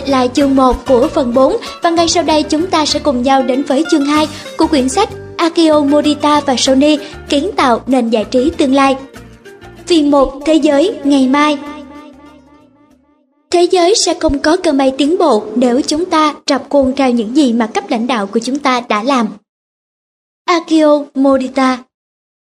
rồi là chương 1 của phần 4 và ngay sau đây chúng ta sẽ cùng nhau đến với chương 2 của quyển sách Akio Morita và Sony, kiến tạo nền giải trí tương lai. Phiên một, thế giới, ngày mai Thế giới sẽ không có cơ may tiến bộ nếu chúng ta trập khuôn theo những gì mà cấp lãnh đạo của chúng ta đã làm. Akio Morita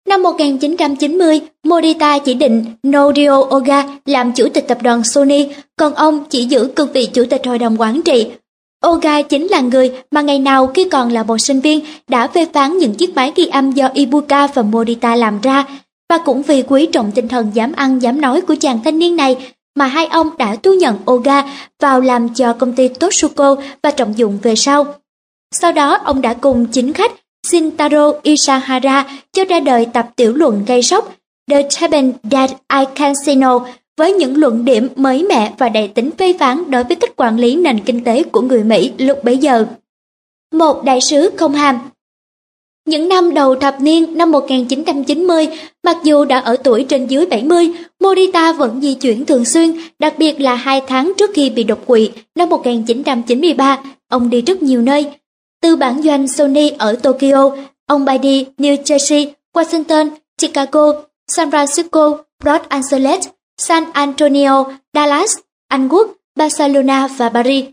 Năm 1990, Morita chỉ định Norio Oga làm chủ tịch tập đoàn Sony, còn ông chỉ giữ cương vị chủ tịch hội đồng quản trị. Oga chính là người mà ngày nào khi còn là một sinh viên đã phê phán những chiếc máy ghi âm do Ibuka và Morita làm ra, và cũng vì quý trọng tinh thần dám ăn dám nói của chàng thanh niên này mà hai ông đã thu nhận Oga vào làm cho công ty Totsuko và trọng dụng về sau. Sau đó ông đã cùng chính khách Shintaro Isahara cho ra đời tập tiểu luận gây sốc The Table That I Can See No với những luận điểm mới mẻ và đầy tính phê phán đối với cách quản lý nền kinh tế của người Mỹ lúc bấy giờ. Một đại sứ không hàm những năm đầu thập niên năm 1990, mặc dù đã ở tuổi trên dưới 70, Morita vẫn di chuyển thường xuyên, đặc biệt là hai tháng trước khi bị đột quỵ năm 1993, ông đi rất nhiều nơi. Từ bản doanh Sony ở Tokyo, ông bay đi New Jersey, Washington, Chicago, San Francisco, Los Angeles, San Antonio, Dallas, Anh Quốc, Barcelona và Paris.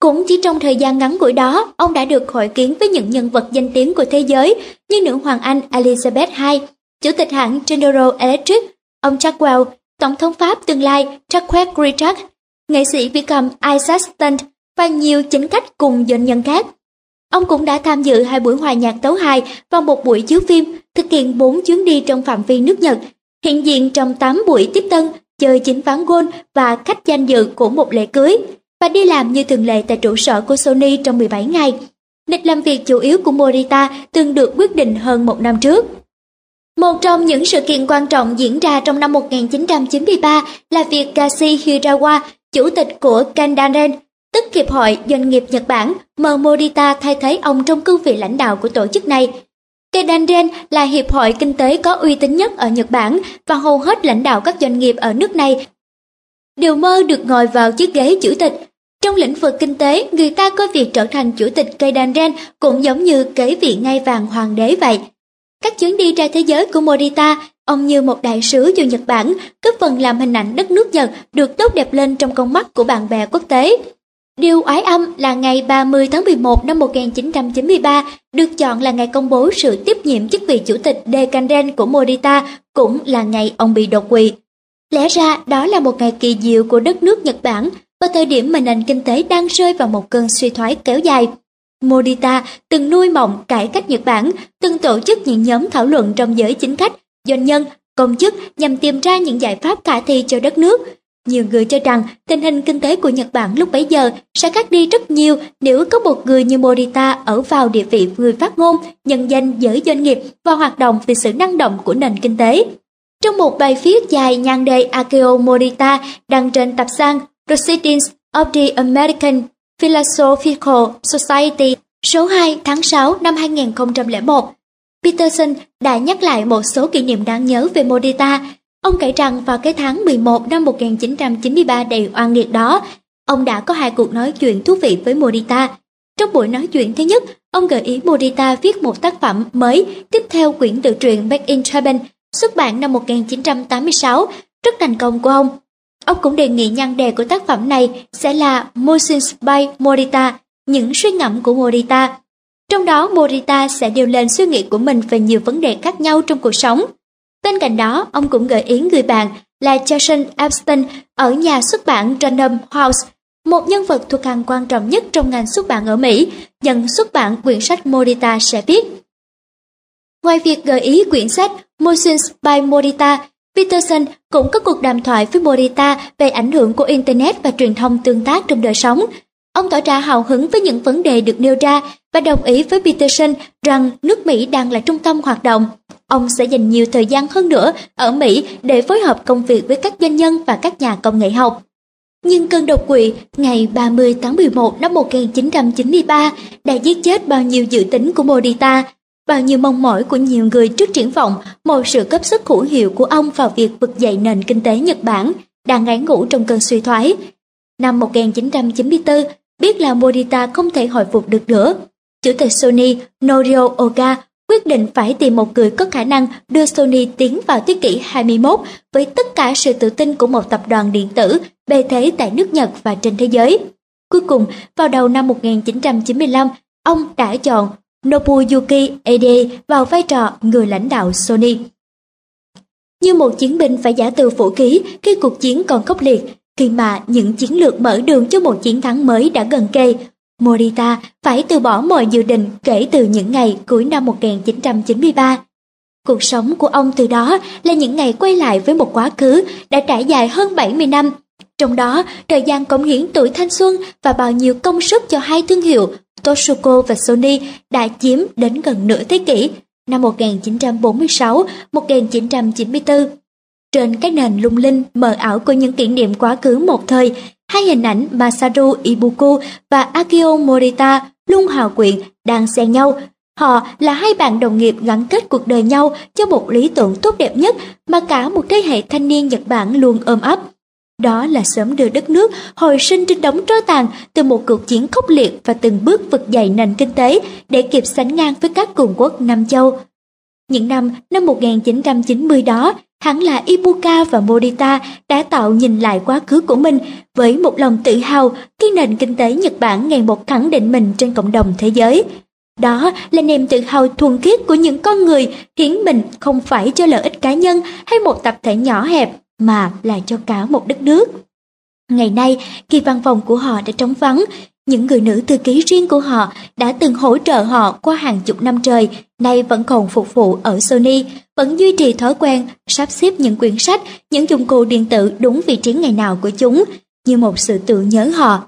Cũng chỉ trong thời gian ngắn ngủi đó, ông đã được hội kiến với những nhân vật danh tiếng của thế giới như nữ hoàng Anh Elizabeth II, chủ tịch hãng General Electric, ông Charles tổng thống Pháp tương lai Jacques Chirac, nghệ sĩ Vicom cầm Isaac Stunt và nhiều chính khách cùng doanh nhân khác. Ông cũng đã tham dự hai buổi hòa nhạc tấu hài và một buổi chiếu phim, thực hiện bốn chuyến đi trong phạm vi nước Nhật, hiện diện trong 8 buổi tiếp tân, chơi chính ván gôn và khách danh dự của một lễ cưới, và đi làm như thường lệ tại trụ sở của Sony trong 17 ngày. Lịch làm việc chủ yếu của Morita từng được quyết định hơn một năm trước. Một trong những sự kiện quan trọng diễn ra trong năm 1993 là việc Kashi Hirawa, chủ tịch của Kandaren, tức Hiệp hội Doanh nghiệp Nhật Bản, m Morita thay thế ông trong cương vị lãnh đạo của tổ chức này. Keidanren là hiệp hội kinh tế có uy tín nhất ở Nhật Bản và hầu hết lãnh đạo các doanh nghiệp ở nước này đều mơ được ngồi vào chiếc ghế chủ tịch. Trong lĩnh vực kinh tế, người ta coi việc trở thành chủ tịch Keidanren cũng giống như kế vị ngai vàng hoàng đế vậy. Các chuyến đi ra thế giới của Morita, ông như một đại sứ cho Nhật Bản, góp phần làm hình ảnh đất nước Nhật được tốt đẹp lên trong con mắt của bạn bè quốc tế. Điều oái âm là ngày 30 tháng 11 năm 1993 được chọn là ngày công bố sự tiếp nhiệm chức vị chủ tịch Decanren của Morita, cũng là ngày ông bị đột quỵ. Lẽ ra đó là một ngày kỳ diệu của đất nước Nhật Bản vào thời điểm mà nền kinh tế đang rơi vào một cơn suy thoái kéo dài. Morita từng nuôi mộng cải cách Nhật Bản, từng tổ chức những nhóm thảo luận trong giới chính khách, doanh nhân, công chức nhằm tìm ra những giải pháp khả thi cho đất nước. Nhiều người cho rằng tình hình kinh tế của Nhật Bản lúc bấy giờ sẽ khác đi rất nhiều nếu có một người như Morita ở vào địa vị người phát ngôn, nhân danh giới doanh nghiệp và hoạt động vì sự năng động của nền kinh tế. Trong một bài viết dài nhan đề Akio Morita đăng trên tập san Proceedings of the American Philosophical Society số 2 tháng 6 năm 2001, Peterson đã nhắc lại một số kỷ niệm đáng nhớ về Morita. Ông kể rằng vào cái tháng 11 năm 1993 đầy oan nghiệt đó, ông đã có hai cuộc nói chuyện thú vị với Morita. Trong buổi nói chuyện thứ nhất, ông gợi ý Morita viết một tác phẩm mới tiếp theo quyển tự truyện Back in Japan xuất bản năm 1986, rất thành công của ông. Ông cũng đề nghị nhan đề của tác phẩm này sẽ là Motions by Morita, những suy ngẫm của Morita. Trong đó Morita sẽ điều lên suy nghĩ của mình về nhiều vấn đề khác nhau trong cuộc sống. Bên cạnh đó, ông cũng gợi ý người bạn là Jason Epstein ở nhà xuất bản Random House, một nhân vật thuộc hàng quan trọng nhất trong ngành xuất bản ở Mỹ, nhận xuất bản quyển sách Morita sẽ viết. Ngoài việc gợi ý quyển sách Motions by Morita, Peterson cũng có cuộc đàm thoại với Morita về ảnh hưởng của Internet và truyền thông tương tác trong đời sống. Ông tỏ ra hào hứng với những vấn đề được nêu ra và đồng ý với Peterson rằng nước Mỹ đang là trung tâm hoạt động. Ông sẽ dành nhiều thời gian hơn nữa ở Mỹ để phối hợp công việc với các doanh nhân và các nhà công nghệ học. Nhưng cơn đột quỵ ngày 30 tháng 11 năm 1993 đã giết chết bao nhiêu dự tính của Morita bao nhiêu mong mỏi của nhiều người trước triển vọng một sự cấp sức hữu hiệu của ông vào việc vực dậy nền kinh tế Nhật Bản đang ngái ngủ trong cơn suy thoái. Năm 1994, biết là Morita không thể hồi phục được nữa. Chủ tịch Sony Norio Oga quyết định phải tìm một người có khả năng đưa Sony tiến vào thế kỷ 21 với tất cả sự tự tin của một tập đoàn điện tử bề thế tại nước Nhật và trên thế giới. Cuối cùng, vào đầu năm 1995, ông đã chọn Nobuyuki Ede vào vai trò người lãnh đạo Sony. Như một chiến binh phải giả từ vũ khí khi cuộc chiến còn khốc liệt, khi mà những chiến lược mở đường cho một chiến thắng mới đã gần kề, Morita phải từ bỏ mọi dự định kể từ những ngày cuối năm 1993. Cuộc sống của ông từ đó là những ngày quay lại với một quá khứ đã trải dài hơn 70 năm. Trong đó, thời gian cống hiến tuổi thanh xuân và bao nhiêu công sức cho hai thương hiệu Toshico và Sony đã chiếm đến gần nửa thế kỷ, năm 1946-1994. Trên cái nền lung linh mờ ảo của những kỷ niệm quá khứ một thời, hai hình ảnh Masaru Ibuku và Akio Morita luôn hào quyện, đang xen nhau. Họ là hai bạn đồng nghiệp gắn kết cuộc đời nhau cho một lý tưởng tốt đẹp nhất mà cả một thế hệ thanh niên Nhật Bản luôn ôm ấp. Đó là sớm đưa đất nước hồi sinh trên đống tro tàn từ một cuộc chiến khốc liệt và từng bước vực dậy nền kinh tế để kịp sánh ngang với các cường quốc Nam Châu. Những năm năm 1990 đó, hẳn là Ibuka và Morita đã tạo nhìn lại quá khứ của mình với một lòng tự hào khi nền kinh tế Nhật Bản ngày một khẳng định mình trên cộng đồng thế giới. Đó là niềm tự hào thuần khiết của những con người hiến mình không phải cho lợi ích cá nhân hay một tập thể nhỏ hẹp mà là cho cả một đất nước. Ngày nay, khi văn phòng của họ đã trống vắng, những người nữ thư ký riêng của họ đã từng hỗ trợ họ qua hàng chục năm trời, nay vẫn còn phục vụ ở Sony, vẫn duy trì thói quen sắp xếp những quyển sách, những dụng cụ điện tử đúng vị trí ngày nào của chúng, như một sự tự nhớ họ.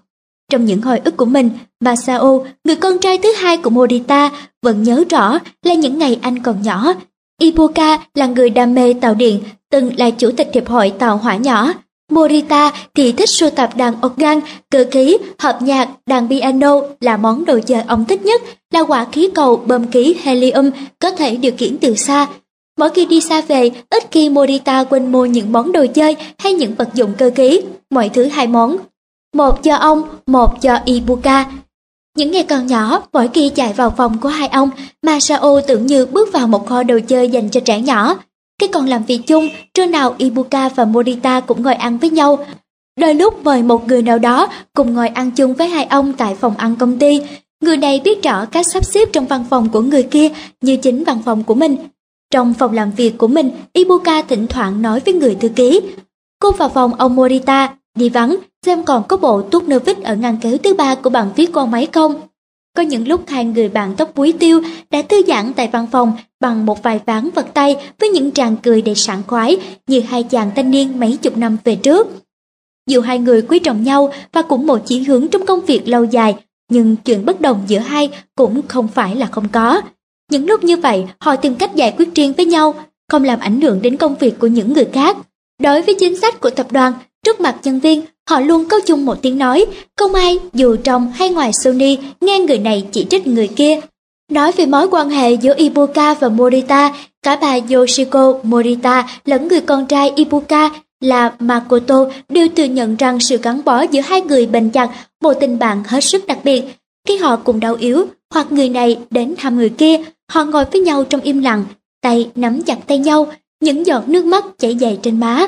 Trong những hồi ức của mình, Masao, người con trai thứ hai của Morita, vẫn nhớ rõ là những ngày anh còn nhỏ. Ibuka là người đam mê tàu điện, từng là chủ tịch hiệp hội tàu hỏa nhỏ. Morita thì thích sưu tập đàn organ, cơ khí, hợp nhạc, đàn piano là món đồ chơi ông thích nhất, là quả khí cầu bơm khí helium có thể điều khiển từ xa. Mỗi khi đi xa về, ít khi Morita quên mua những món đồ chơi hay những vật dụng cơ khí, mọi thứ hai món. Một cho ông, một cho Ibuka. Những ngày còn nhỏ, mỗi khi chạy vào phòng của hai ông, Masao tưởng như bước vào một kho đồ chơi dành cho trẻ nhỏ. Khi còn làm việc chung, trưa nào Ibuka và Morita cũng ngồi ăn với nhau. Đôi lúc mời một người nào đó cùng ngồi ăn chung với hai ông tại phòng ăn công ty. Người này biết rõ cách sắp xếp trong văn phòng của người kia như chính văn phòng của mình. Trong phòng làm việc của mình, Ibuka thỉnh thoảng nói với người thư ký. Cô vào phòng ông Morita, đi vắng, xem còn có bộ tuốt nơ vít ở ngăn kéo thứ ba của bàn viết con máy không. Có những lúc hai người bạn tóc búi tiêu đã thư giãn tại văn phòng bằng một vài ván vật tay với những tràng cười đầy sảng khoái như hai chàng thanh niên mấy chục năm về trước. Dù hai người quý trọng nhau và cũng một chỉ hướng trong công việc lâu dài, nhưng chuyện bất đồng giữa hai cũng không phải là không có. Những lúc như vậy, họ tìm cách giải quyết riêng với nhau, không làm ảnh hưởng đến công việc của những người khác. Đối với chính sách của tập đoàn, trước mặt nhân viên, họ luôn có chung một tiếng nói, không ai, dù trong hay ngoài Sony, nghe người này chỉ trích người kia. Nói về mối quan hệ giữa Ibuka và Morita, cả bà Yoshiko Morita lẫn người con trai Ibuka là Makoto đều thừa nhận rằng sự gắn bó giữa hai người bền chặt, một tình bạn hết sức đặc biệt. Khi họ cùng đau yếu, hoặc người này đến thăm người kia, họ ngồi với nhau trong im lặng, tay nắm chặt tay nhau, những giọt nước mắt chảy dài trên má.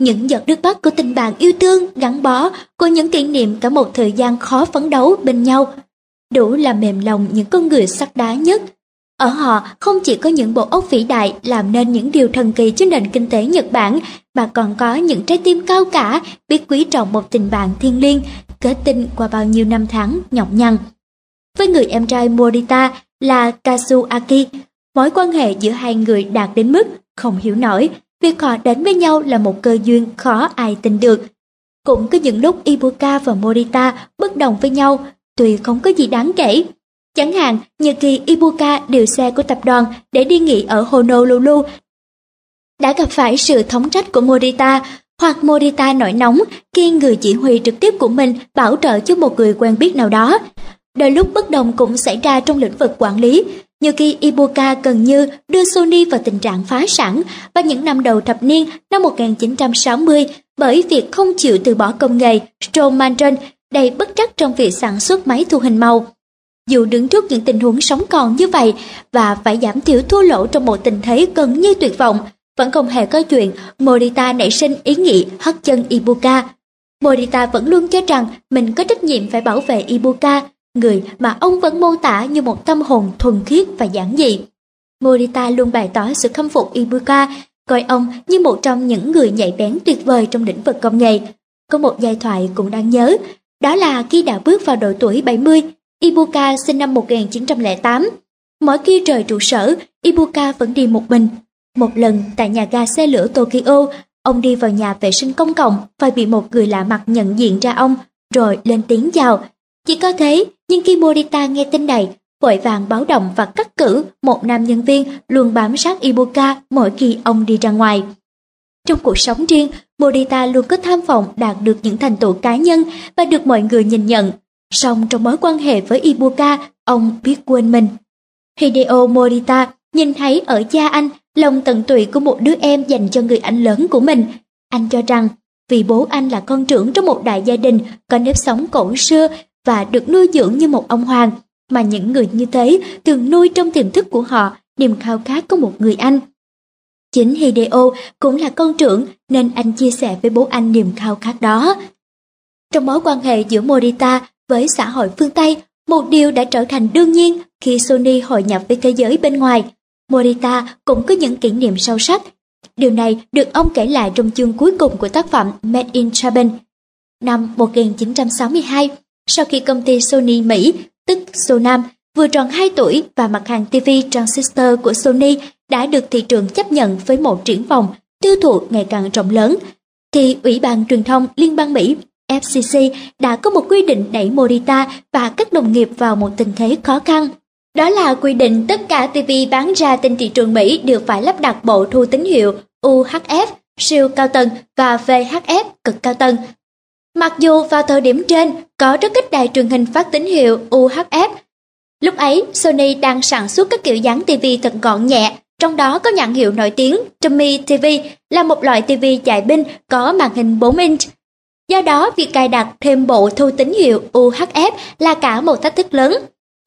Những giọt nước mắt của tình bạn yêu thương, gắn bó, của những kỷ niệm cả một thời gian khó phấn đấu bên nhau, đủ làm mềm lòng những con người sắt đá nhất. Ở họ không chỉ có những bộ óc vĩ đại làm nên những điều thần kỳ cho nền kinh tế Nhật Bản, mà còn có những trái tim cao cả biết quý trọng một tình bạn thiêng liêng, kết tinh qua bao nhiêu năm tháng nhọc nhằn. Với người em trai Morita là Kazuaki, mối quan hệ giữa hai người đạt đến mức không hiểu nổi, việc họ đến với nhau là một cơ duyên khó ai tin được. Cũng có những lúc Ibuka và Morita bất đồng với nhau, tuy không có gì đáng kể. Chẳng hạn như khi Ibuka điều xe của tập đoàn để đi nghỉ ở Honolulu đã gặp phải sự thống trách của Morita hoặc Morita nổi nóng khi người chỉ huy trực tiếp của mình bảo trợ cho một người quen biết nào đó. Đôi lúc bất đồng cũng xảy ra trong lĩnh vực quản lý, như khi Ibuka gần như đưa Sony vào tình trạng phá sản vào những năm đầu thập niên năm 1960, bởi việc không chịu từ bỏ công nghệ Stromandron đầy bất trắc trong việc sản xuất máy thu hình màu. Dù đứng trước những tình huống sống còn như vậy và phải giảm thiểu thua lỗ trong một tình thế gần như tuyệt vọng, vẫn không hề có chuyện Morita nảy sinh ý nghĩ hất chân Ibuka. Morita vẫn luôn cho rằng mình có trách nhiệm phải bảo vệ Ibuka, người mà ông vẫn mô tả như một tâm hồn thuần khiết và giản dị. Morita luôn bày tỏ sự khâm phục Ibuka, coi ông như một trong những người nhạy bén tuyệt vời trong lĩnh vực công nghệ. Có một giai thoại cũng đáng nhớ, đó là khi đã bước vào độ tuổi 70, Ibuka sinh năm 1908. Mỗi khi rời trụ sở, Ibuka vẫn đi một mình. Một lần tại nhà ga xe lửa Tokyo, ông đi vào nhà vệ sinh công cộng và bị một người lạ mặt nhận diện ra ông, rồi lên tiếng chào. Chỉ có thế, nhưng khi Morita nghe tin này, vội vàng báo động và cắt cử một nam nhân viên luôn bám sát Ibuka mỗi khi ông đi ra ngoài. Trong cuộc sống riêng, Morita luôn có tham vọng đạt được những thành tựu cá nhân và được mọi người nhìn nhận. Song trong mối quan hệ với Ibuka, ông biết quên mình. Hideo Morita nhìn thấy ở cha anh lòng tận tụy của một đứa em dành cho người anh lớn của mình. Anh cho rằng vì bố anh là con trưởng trong một đại gia đình có nếp sống cổ xưa và được nuôi dưỡng như một ông hoàng, mà những người như thế thường nuôi trong tiềm thức của họ niềm khao khát có một người anh. Chính Hideo cũng là con trưởng nên anh chia sẻ với bố anh niềm khao khát đó. Trong mối quan hệ giữa Morita với xã hội phương Tây, một điều đã trở thành đương nhiên khi Sony hội nhập với thế giới bên ngoài. Morita cũng có những kỷ niệm sâu sắc. Điều này được ông kể lại trong chương cuối cùng của tác phẩm Made in Japan. Năm 1962, sau khi công ty Sony Mỹ, tức Sonam, vừa tròn 2 tuổi và mặt hàng TV transistor của Sony đã được thị trường chấp nhận với một triển vọng tiêu thụ ngày càng rộng lớn, thì Ủy ban Truyền thông Liên bang Mỹ FCC đã có một quy định đẩy Morita và các đồng nghiệp vào một tình thế khó khăn. Đó là quy định tất cả TV bán ra trên thị trường Mỹ đều phải lắp đặt bộ thu tín hiệu UHF siêu cao tầng và VHF cực cao tầng. Mặc dù vào thời điểm trên có rất ít đài truyền hình phát tín hiệu UHF, lúc ấy Sony đang sản xuất các kiểu dáng TV thật gọn nhẹ, trong đó có nhãn hiệu nổi tiếng Tommy TV là một loại TV chạy binh có màn hình 4 inch. Do đó, việc cài đặt thêm bộ thu tín hiệu UHF là cả một thách thức lớn.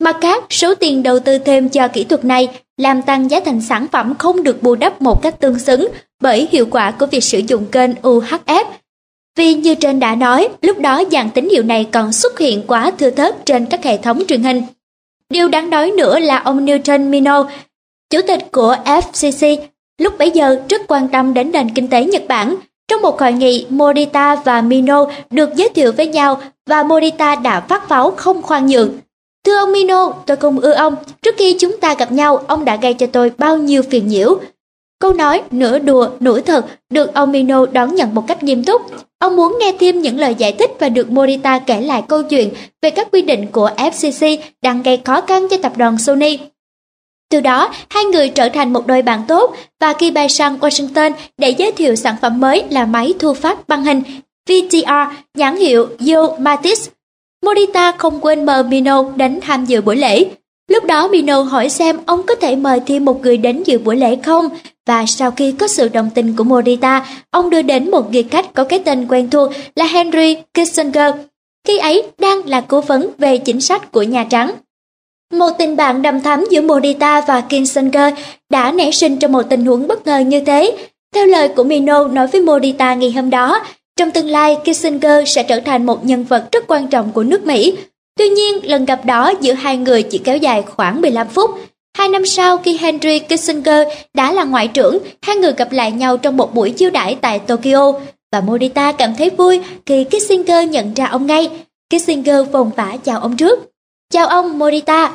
Mặt khác, số tiền đầu tư thêm cho kỹ thuật này làm tăng giá thành sản phẩm không được bù đắp một cách tương xứng bởi hiệu quả của việc sử dụng kênh UHF. Vì như trên đã nói, lúc đó dạng tín hiệu này còn xuất hiện quá thưa thớt trên các hệ thống truyền hình. Điều đáng nói nữa là ông Newton Mino, chủ tịch của FCC, lúc bấy giờ rất quan tâm đến nền kinh tế Nhật Bản. Trong một hội nghị, Morita và Mino được giới thiệu với nhau và Morita đã phát pháo không khoan nhượng. Thưa ông Mino, tôi không ưa ông. Trước khi chúng ta gặp nhau, ông đã gây cho tôi bao nhiêu phiền nhiễu. Câu nói nửa đùa, nửa thật được ông Mino đón nhận một cách nghiêm túc. Ông muốn nghe thêm những lời giải thích và được Morita kể lại câu chuyện về các quy định của FCC đang gây khó khăn cho tập đoàn Sony. Từ đó, hai người trở thành một đôi bạn tốt và khi bay sang Washington để giới thiệu sản phẩm mới là máy thu phát băng hình VTR nhãn hiệu Yo Matis Morita không quên mời Mino đến tham dự buổi lễ. Lúc đó Mino hỏi xem ông có thể mời thêm một người đến dự buổi lễ không? Và sau khi có sự đồng tình của Morita, ông đưa đến một người khách có cái tên quen thuộc là Henry Kissinger. Khi ấy đang là cố vấn về chính sách của Nhà Trắng. Một tình bạn đầm thắm giữa Morita và Kissinger đã nảy sinh trong một tình huống bất ngờ như thế. Theo lời của Mino nói với Morita ngày hôm đó, trong tương lai, Kissinger sẽ trở thành một nhân vật rất quan trọng của nước Mỹ. Tuy nhiên, lần gặp đó giữa hai người chỉ kéo dài khoảng 15 phút. Hai năm sau khi Henry Kissinger đã là ngoại trưởng, hai người gặp lại nhau trong một buổi chiêu đãi tại Tokyo. Và Morita cảm thấy vui khi Kissinger nhận ra ông ngay. Kissinger vòng vã chào ông trước. Chào ông Morita.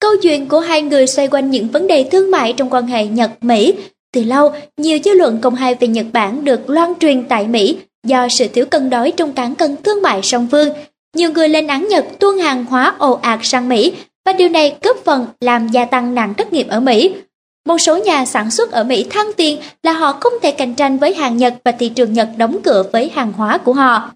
Câu chuyện của hai người xoay quanh những vấn đề thương mại trong quan hệ Nhật-Mỹ. Từ lâu, nhiều dư luận công khai về Nhật Bản được loan truyền tại Mỹ do sự thiếu cân đối trong cán cân thương mại song phương. Nhiều người lên án Nhật tuôn hàng hóa ồ ạt sang Mỹ và điều này góp phần làm gia tăng nạn thất nghiệp ở Mỹ. Một số nhà sản xuất ở Mỹ than tiền là họ không thể cạnh tranh với hàng Nhật và thị trường Nhật đóng cửa với hàng hóa của họ.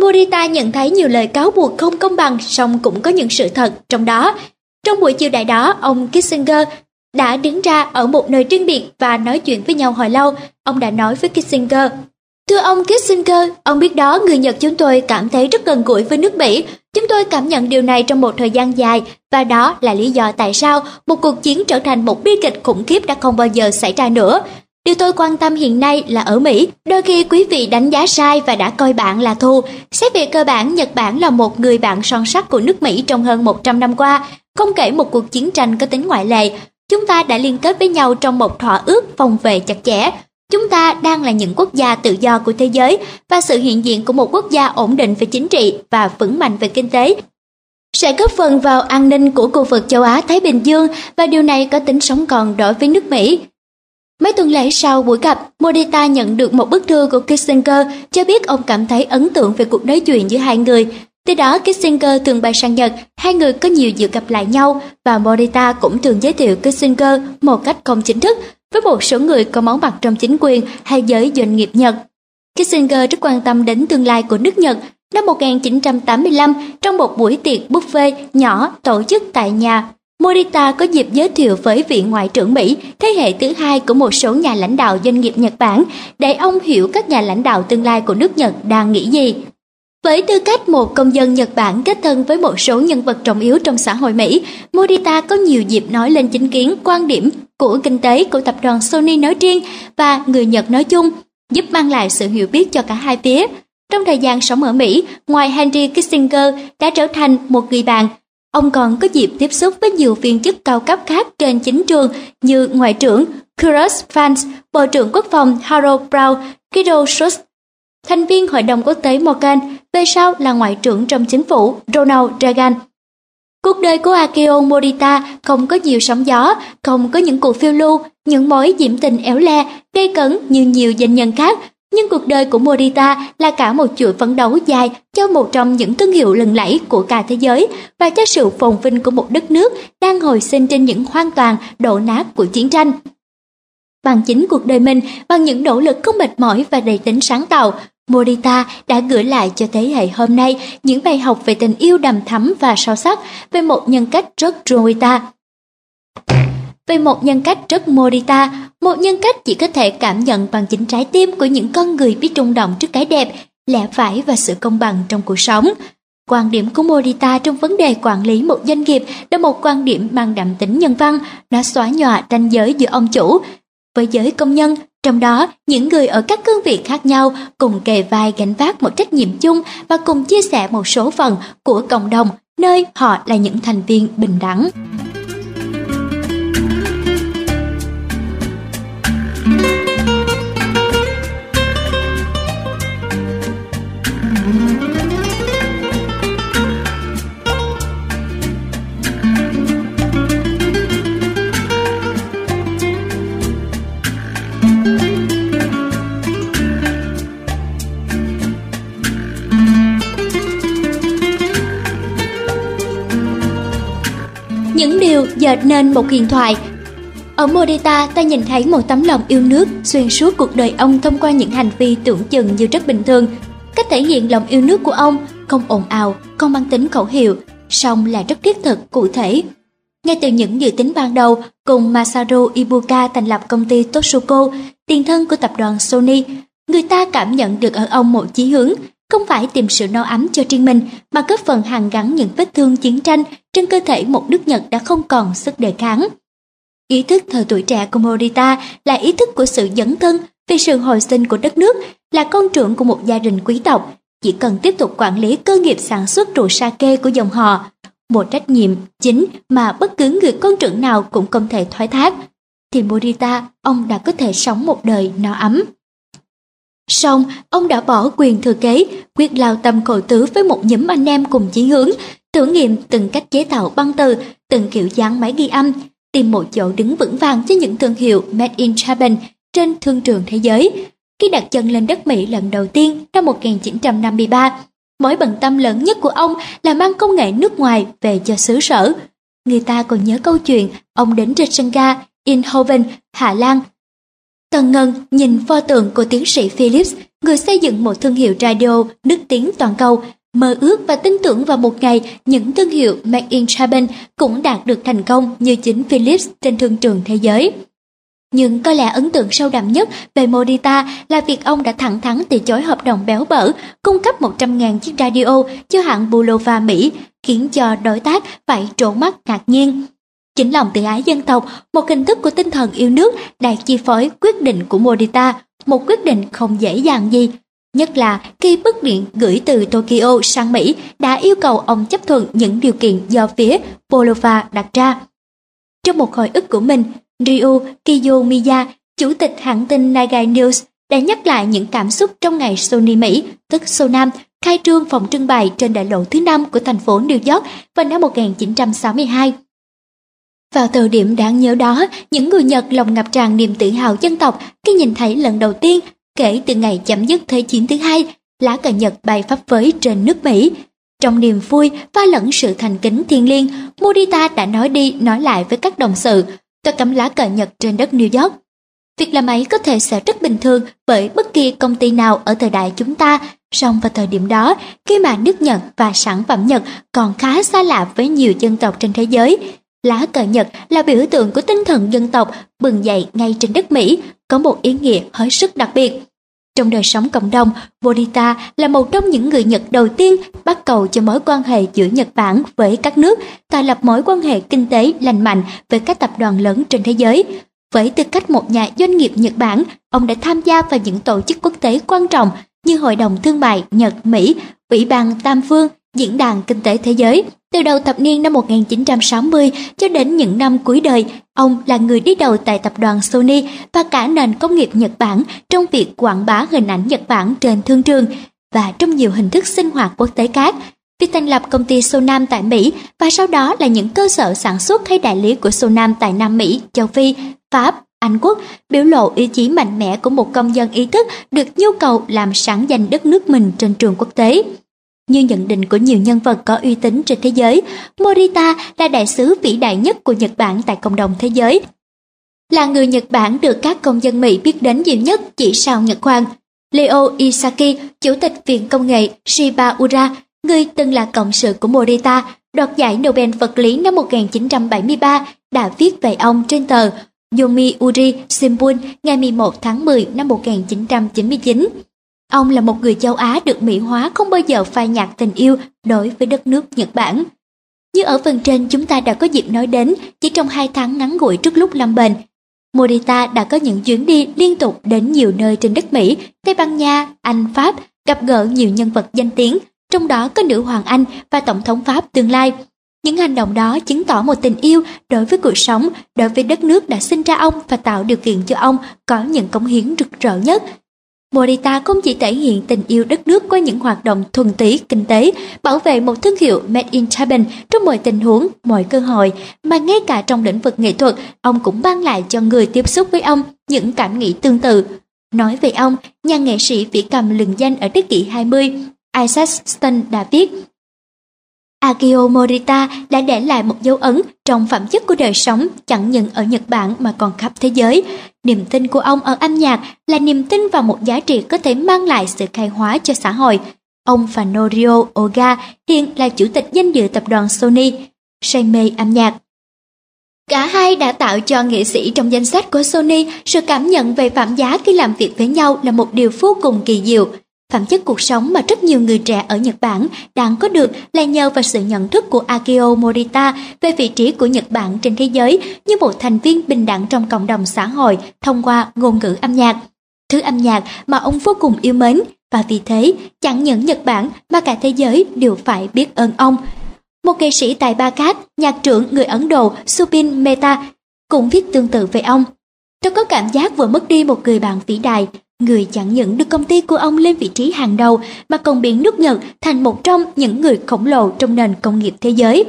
Morita nhận thấy nhiều lời cáo buộc không công bằng, song cũng có những sự thật trong đó. Trong buổi chiều đại đó, ông Kissinger đã đứng ra ở một nơi riêng biệt và nói chuyện với nhau hồi lâu. Ông đã nói với Kissinger, Thưa ông Kissinger, ông biết đó người Nhật chúng tôi cảm thấy rất gần gũi với nước Mỹ. Chúng tôi cảm nhận điều này trong một thời gian dài và đó là lý do tại sao một cuộc chiến trở thành một bi kịch khủng khiếp đã không bao giờ xảy ra nữa. Điều tôi quan tâm hiện nay là ở Mỹ, đôi khi quý vị đánh giá sai và đã coi bạn là thù. Xét về cơ bản, Nhật Bản là một người bạn son sắt của nước Mỹ trong hơn 100 năm qua, không kể một cuộc chiến tranh có tính ngoại lệ. Chúng ta đã liên kết với nhau trong một thỏa ước phòng vệ chặt chẽ. Chúng ta đang là những quốc gia tự do của thế giới và sự hiện diện của một quốc gia ổn định về chính trị và vững mạnh về kinh tế sẽ góp phần vào an ninh của khu vực châu Á Thái Bình Dương và điều này có tính sống còn đối với nước Mỹ. Mấy tuần lễ sau buổi gặp, Modita nhận được một bức thư của Kissinger cho biết ông cảm thấy ấn tượng về cuộc nói chuyện giữa hai người. Từ đó Kissinger thường bay sang Nhật, hai người có nhiều dịp gặp lại nhau và Morita cũng thường giới thiệu Kissinger một cách không chính thức với một số người có máu mặt trong chính quyền hay giới doanh nghiệp Nhật. Kissinger rất quan tâm đến tương lai của nước Nhật. Năm 1985, trong một buổi tiệc buffet nhỏ tổ chức tại nhà Morita có dịp giới thiệu với vị ngoại trưởng Mỹ, thế hệ thứ hai của một số nhà lãnh đạo doanh nghiệp Nhật Bản, để ông hiểu các nhà lãnh đạo tương lai của nước Nhật đang nghĩ gì. Với tư cách một công dân Nhật Bản kết thân với một số nhân vật trọng yếu trong xã hội Mỹ, Morita có nhiều dịp nói lên chính kiến, quan điểm của kinh tế của tập đoàn Sony nói riêng và người Nhật nói chung, giúp mang lại sự hiểu biết cho cả hai phía. Trong thời gian sống ở Mỹ, ngoài Henry Kissinger đã trở thành một người bạn, Ông còn có dịp tiếp xúc với nhiều viên chức cao cấp khác trên chính trường như Ngoại trưởng Kurus Vance, Bộ trưởng Quốc phòng Harold Brown, Guido Schultz, thành viên Hội đồng Quốc tế Morgan, về sau là Ngoại trưởng trong chính phủ Ronald Reagan. Cuộc đời của Akio Morita không có nhiều sóng gió, không có những cuộc phiêu lưu, những mối diễm tình éo le, gây cấn như nhiều danh nhân khác, nhưng cuộc đời của Morita là cả một chuỗi phấn đấu dài cho một trong những thương hiệu lừng lẫy của cả thế giới và cho sự phồn vinh của một đất nước đang hồi sinh trên những hoang toàn đổ nát của chiến tranh. Bằng chính cuộc đời mình, bằng những nỗ lực không mệt mỏi và đầy tính sáng tạo, Morita đã gửi lại cho thế hệ hôm nay những bài học về tình yêu đầm thắm và sâu sắc về một nhân cách rất Morita. Về một nhân cách rất Morita, một nhân cách chỉ có thể cảm nhận bằng chính trái tim của những con người biết rung động trước cái đẹp, lẽ phải và sự công bằng trong cuộc sống. Quan điểm của Morita trong vấn đề quản lý một doanh nghiệp là một quan điểm mang đậm tính nhân văn, nó xóa nhòa ranh giới giữa ông chủ với giới công nhân, trong đó, những người ở các cương vị khác nhau cùng kề vai gánh vác một trách nhiệm chung và cùng chia sẻ một số phần của cộng đồng nơi họ là những thành viên bình đẳng. Dệt nên một huyền thoại ở Modeta, ta nhìn thấy một tấm lòng yêu nước xuyên suốt cuộc đời ông thông qua những hành vi tưởng chừng như rất bình thường. Cách thể hiện lòng yêu nước của ông không ồn ào, không mang tính khẩu hiệu, song là rất thiết thực, cụ thể. Ngay từ những dự tính ban đầu, cùng Masaru Ibuka thành lập công ty Toshuko, tiền thân của tập đoàn Sony, người ta cảm nhận được ở ông một chí hướng, không phải tìm sự no ấm cho riêng mình, mà góp phần hàn gắn những vết thương chiến tranh trên cơ thể một nước Nhật đã không còn sức đề kháng. Ý thức thời tuổi trẻ của Morita là ý thức của sự dấn thân vì sự hồi sinh của đất nước, là con trưởng của một gia đình quý tộc, chỉ cần tiếp tục quản lý cơ nghiệp sản xuất rượu sake của dòng họ, một trách nhiệm chính mà bất cứ người con trưởng nào cũng không thể thoái thác, thì Morita ông đã có thể sống một đời no ấm. Song, ông đã bỏ quyền thừa kế, quyết lao tâm khổ tứ với một nhóm anh em cùng chí hướng, thử nghiệm từng cách chế tạo băng từ, từng kiểu dáng máy ghi âm, tìm một chỗ đứng vững vàng cho những thương hiệu Made in Japan trên thương trường thế giới. Khi đặt chân lên đất Mỹ lần đầu tiên năm 1953, mối bận tâm lớn nhất của ông là mang công nghệ nước ngoài về cho xứ sở. Người ta còn nhớ câu chuyện ông đến trên sân ga Inhoven, Hà Lan. Tần Ngân nhìn pho tượng của tiến sĩ Philips, người xây dựng một thương hiệu radio đức tiếng toàn cầu, mơ ước và tin tưởng vào một ngày những thương hiệu Made in Japan cũng đạt được thành công như chính Philips trên thương trường thế giới. Nhưng có lẽ ấn tượng sâu đậm nhất về Morita là việc ông đã thẳng thắn từ chối hợp đồng béo bở cung cấp 100.000 chiếc radio cho hãng Bulova Mỹ, khiến cho đối tác phải trố mắt ngạc nhiên. Chính lòng tự ái dân tộc, một hình thức của tinh thần yêu nước đã chi phối quyết định của Morita, một quyết định không dễ dàng gì. Nhất là khi bức điện gửi từ Tokyo sang Mỹ đã yêu cầu ông chấp thuận những điều kiện do phía Bolova đặt ra. Trong một hồi ức của mình, Ryu Kiyomiya, chủ tịch hãng tin Nagai News, đã nhắc lại những cảm xúc trong ngày Sony Mỹ, tức Sonam, khai trương phòng trưng bày trên đại lộ thứ năm của thành phố New York vào năm 1962. Vào thời điểm đáng nhớ đó, những người Nhật lòng ngập tràn niềm tự hào dân tộc khi nhìn thấy lần đầu tiên kể từ ngày chấm dứt Thế chiến thứ hai, lá cờ Nhật bay phấp phới trên nước Mỹ. Trong niềm vui pha lẫn sự thành kính thiêng liêng, Morita đã nói đi nói lại với các đồng sự, tôi cắm lá cờ Nhật trên đất New York. Việc làm ấy có thể sẽ rất bình thường bởi bất kỳ công ty nào ở thời đại chúng ta, song vào thời điểm đó, khi mà nước Nhật và sản phẩm Nhật còn khá xa lạ với nhiều dân tộc trên thế giới, lá cờ Nhật là biểu tượng của tinh thần dân tộc bừng dậy ngay trên đất Mỹ, có một ý nghĩa hết sức đặc biệt. Trong đời sống cộng đồng, Bonita là một trong những người Nhật đầu tiên bắt cầu cho mối quan hệ giữa Nhật Bản với các nước, tạo lập mối quan hệ kinh tế lành mạnh với các tập đoàn lớn trên thế giới. Với tư cách một nhà doanh nghiệp Nhật Bản, ông đã tham gia vào những tổ chức quốc tế quan trọng như Hội đồng Thương mại Nhật-Mỹ, Ủy ban Tam Phương, Diễn đàn Kinh tế Thế giới. Từ đầu thập niên năm 1960 cho đến những năm cuối đời, ông là người đi đầu tại tập đoàn Sony và cả nền công nghiệp Nhật Bản trong việc quảng bá hình ảnh Nhật Bản trên thương trường và trong nhiều hình thức sinh hoạt quốc tế khác. Việc thành lập công ty Sonam tại Mỹ và sau đó là những cơ sở sản xuất hay đại lý của Sonam tại Nam Mỹ, châu Phi, Pháp, Anh Quốc biểu lộ ý chí mạnh mẽ của một công dân ý thức được nhu cầu làm sáng danh đất nước mình trên trường quốc tế. Như nhận định của nhiều nhân vật có uy tín trên thế giới, Morita là đại sứ vĩ đại nhất của Nhật Bản tại cộng đồng thế giới. Là người Nhật Bản được các công dân Mỹ biết đến nhiều nhất chỉ sau Nhật Hoàng. Leo Isaki, chủ tịch Viện Công nghệ Shiba Ura, người từng là cộng sự của Morita, đoạt giải Nobel vật lý năm 1973, đã viết về ông trên tờ Yomiuri Shimbun ngày 11 tháng 10 năm 1999. Ông là một người châu Á được Mỹ hóa không bao giờ phai nhạt tình yêu đối với đất nước Nhật Bản. Như ở phần trên chúng ta đã có dịp nói đến, chỉ trong hai tháng ngắn ngủi trước lúc lâm bệnh, Morita đã có những chuyến đi liên tục đến nhiều nơi trên đất Mỹ, Tây Ban Nha, Anh, Pháp, gặp gỡ nhiều nhân vật danh tiếng, trong đó có nữ hoàng Anh và tổng thống Pháp tương lai. Những hành động đó chứng tỏ một tình yêu đối với cuộc sống, đối với đất nước đã sinh ra ông và tạo điều kiện cho ông có những cống hiến rực rỡ nhất Morita không chỉ thể hiện tình yêu đất nước qua những hoạt động thuần túy kinh tế, bảo vệ một thương hiệu Made in Japan trong mọi tình huống, mọi cơ hội, mà ngay cả trong lĩnh vực nghệ thuật, ông cũng mang lại cho người tiếp xúc với ông những cảm nghĩ tương tự. Nói về ông, nhà nghệ sĩ vĩ cầm lừng danh ở thế kỷ 20, Isaac Stern đã viết Akio Morita đã để lại một dấu ấn trong phẩm chất của đời sống chẳng những ở Nhật Bản mà còn khắp thế giới. Niềm tin của ông ở âm nhạc là niềm tin vào một giá trị có thể mang lại sự khai hóa cho xã hội. Ông và Norio Oga hiện là chủ tịch danh dự tập đoàn Sony, say mê âm nhạc. Cả hai đã tạo cho nghệ sĩ trong danh sách của Sony sự cảm nhận về phạm giá khi làm việc với nhau là một điều vô cùng kỳ diệu. Phẩm chất cuộc sống mà rất nhiều người trẻ ở Nhật Bản đang có được là nhờ vào sự nhận thức của Akio Morita về vị trí của Nhật Bản trên thế giới như một thành viên bình đẳng trong cộng đồng xã hội thông qua ngôn ngữ âm nhạc. Thứ âm nhạc mà ông vô cùng yêu mến và vì thế chẳng những Nhật Bản mà cả thế giới đều phải biết ơn ông. Một nghệ sĩ tại Ba Cát, nhạc trưởng người Ấn Độ Supin Mehta cũng viết tương tự về ông. Tôi có cảm giác vừa mất đi một người bạn vĩ đại, Người chẳng những đưa công ty của ông lên vị trí hàng đầu mà còn biến nước Nhật thành một trong những người khổng lồ trong nền công nghiệp thế giới.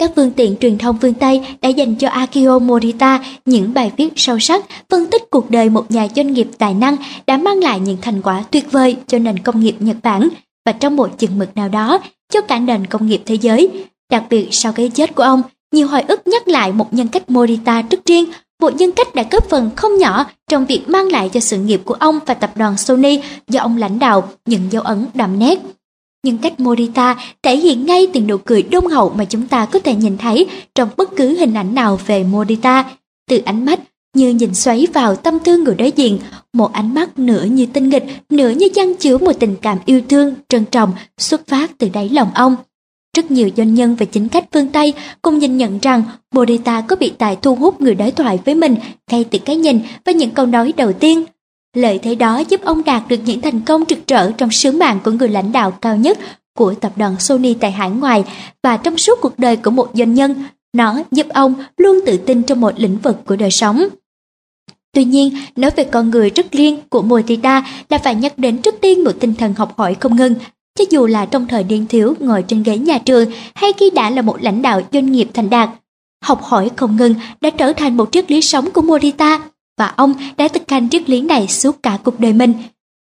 Các phương tiện truyền thông phương Tây đã dành cho Akio Morita những bài viết sâu sắc, phân tích cuộc đời một nhà doanh nghiệp tài năng đã mang lại những thành quả tuyệt vời cho nền công nghiệp Nhật Bản và trong một chừng mực nào đó cho cả nền công nghiệp thế giới. Đặc biệt sau cái chết của ông, nhiều hồi ức nhắc lại một nhân cách Morita rất riêng, một nhân cách đã góp phần không nhỏ trong việc mang lại cho sự nghiệp của ông và tập đoàn Sony do ông lãnh đạo những dấu ấn đậm nét. Nhưng cách Morita thể hiện ngay từng nụ cười đôn hậu mà chúng ta có thể nhìn thấy trong bất cứ hình ảnh nào về Morita, từ ánh mắt, như nhìn xoáy vào tâm tư người đối diện, một ánh mắt nửa như tinh nghịch, nửa như chăn chứa một tình cảm yêu thương, trân trọng, xuất phát từ đáy lòng ông. Rất nhiều doanh nhân và chính khách phương Tây cùng nhìn nhận rằng Morita có bị tài thu hút người đối thoại với mình ngay từ cái nhìn và những câu nói đầu tiên. Lợi thế đó giúp ông đạt được những thành công trực trở trong sứ mạng của người lãnh đạo cao nhất của tập đoàn Sony tại hải ngoại và trong suốt cuộc đời của một doanh nhân. Nó giúp ông luôn tự tin trong một lĩnh vực của đời sống. Tuy nhiên, nói về con người rất riêng của Morita là phải nhắc đến trước tiên một tinh thần học hỏi không ngừng, cho dù là trong thời niên thiếu ngồi trên ghế nhà trường hay khi đã là một lãnh đạo doanh nghiệp thành đạt. Học hỏi không ngừng đã trở thành một triết lý sống của Morita và ông đã thực hành triết lý này suốt cả cuộc đời mình.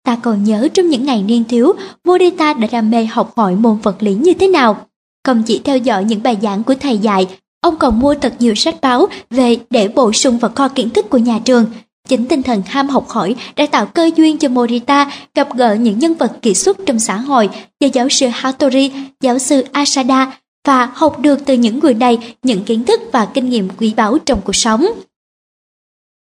Ta còn nhớ trong những ngày niên thiếu, Morita đã đam mê học hỏi môn vật lý như thế nào. Không chỉ theo dõi những bài giảng của thầy dạy, ông còn mua thật nhiều sách báo về để bổ sung vào kho kiến thức của nhà trường. Chính tinh thần ham học hỏi đã tạo cơ duyên cho Morita gặp gỡ những nhân vật kỳ xuất trong xã hội như giáo sư Hattori, giáo sư Asada và học được từ những người này những kiến thức và kinh nghiệm quý báu trong cuộc sống.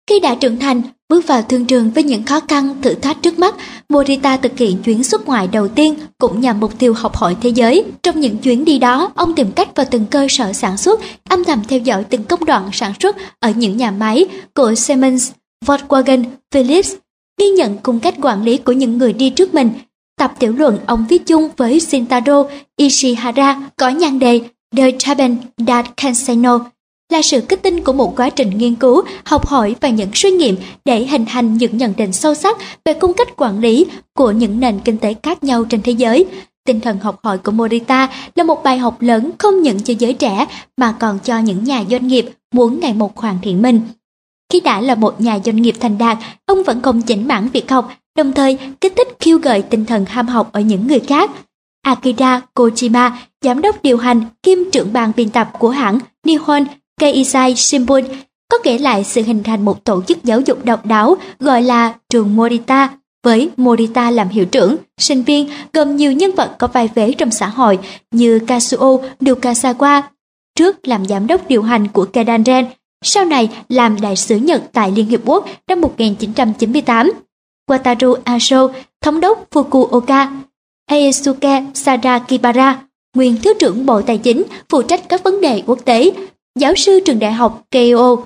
Khi đã trưởng thành, bước vào thương trường với những khó khăn, thử thách trước mắt, Morita thực hiện chuyến xuất ngoại đầu tiên cũng nhằm mục tiêu học hỏi thế giới. Trong những chuyến đi đó, ông tìm cách vào từng cơ sở sản xuất, âm thầm theo dõi từng công đoạn sản xuất ở những nhà máy của Siemens, Volkswagen, Philips, ghi nhận cùng cách quản lý của những người đi trước mình. Tập tiểu luận ông viết chung với Shintaro Ishihara có nhan đề The Taben that Kanseno là sự kết tinh của một quá trình nghiên cứu, học hỏi và những suy nghiệm để hình thành những nhận định sâu sắc về cung cách quản lý của những nền kinh tế khác nhau trên thế giới. Tinh thần học hỏi của Morita là một bài học lớn không những cho giới trẻ mà còn cho những nhà doanh nghiệp muốn ngày một hoàn thiện mình. Khi đã là một nhà doanh nghiệp thành đạt, ông vẫn không chỉnh mãn việc học, đồng thời kích thích khiêu gợi tinh thần ham học ở những người khác. Akira Kojima, giám đốc điều hành kiêm trưởng ban biên tập của hãng Nihon Keizai Shimbun, có kể lại sự hình thành một tổ chức giáo dục độc đáo gọi là trường Morita, với Morita làm hiệu trưởng, sinh viên gồm nhiều nhân vật có vai vế trong xã hội như Kazuo Nukasawa, trước làm giám đốc điều hành của Kedanren, sau này làm đại sứ Nhật tại Liên Hiệp Quốc năm 1998. Wataru Aso, thống đốc Fukuoka, Heisuke Sadakibara, nguyên Thứ trưởng Bộ Tài chính, phụ trách các vấn đề quốc tế, giáo sư trường đại học Keio.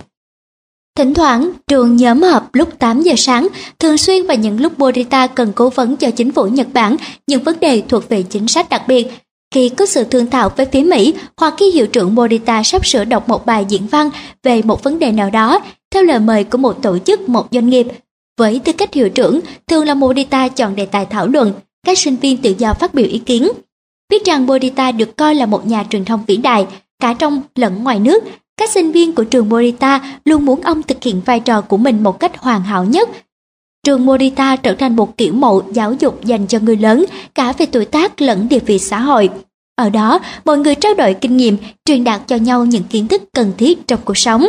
Thỉnh thoảng, trường nhóm họp lúc 8 giờ sáng, thường xuyên vào những lúc Morita cần cố vấn cho chính phủ Nhật Bản những vấn đề thuộc về chính sách đặc biệt. Khi có sự thương thảo với phía Mỹ hoặc khi hiệu trưởng Morita sắp sửa đọc một bài diễn văn về một vấn đề nào đó, theo lời mời của một tổ chức, một doanh nghiệp. Với tư cách hiệu trưởng, thường là Morita chọn đề tài thảo luận, các sinh viên tự do phát biểu ý kiến. Biết rằng Morita được coi là một nhà truyền thông vĩ đại, cả trong lẫn ngoài nước, các sinh viên của trường Morita luôn muốn ông thực hiện vai trò của mình một cách hoàn hảo nhất. Trường Morita trở thành một kiểu mẫu giáo dục dành cho người lớn, cả về tuổi tác lẫn địa vị xã hội. Ở đó, mọi người trao đổi kinh nghiệm, truyền đạt cho nhau những kiến thức cần thiết trong cuộc sống.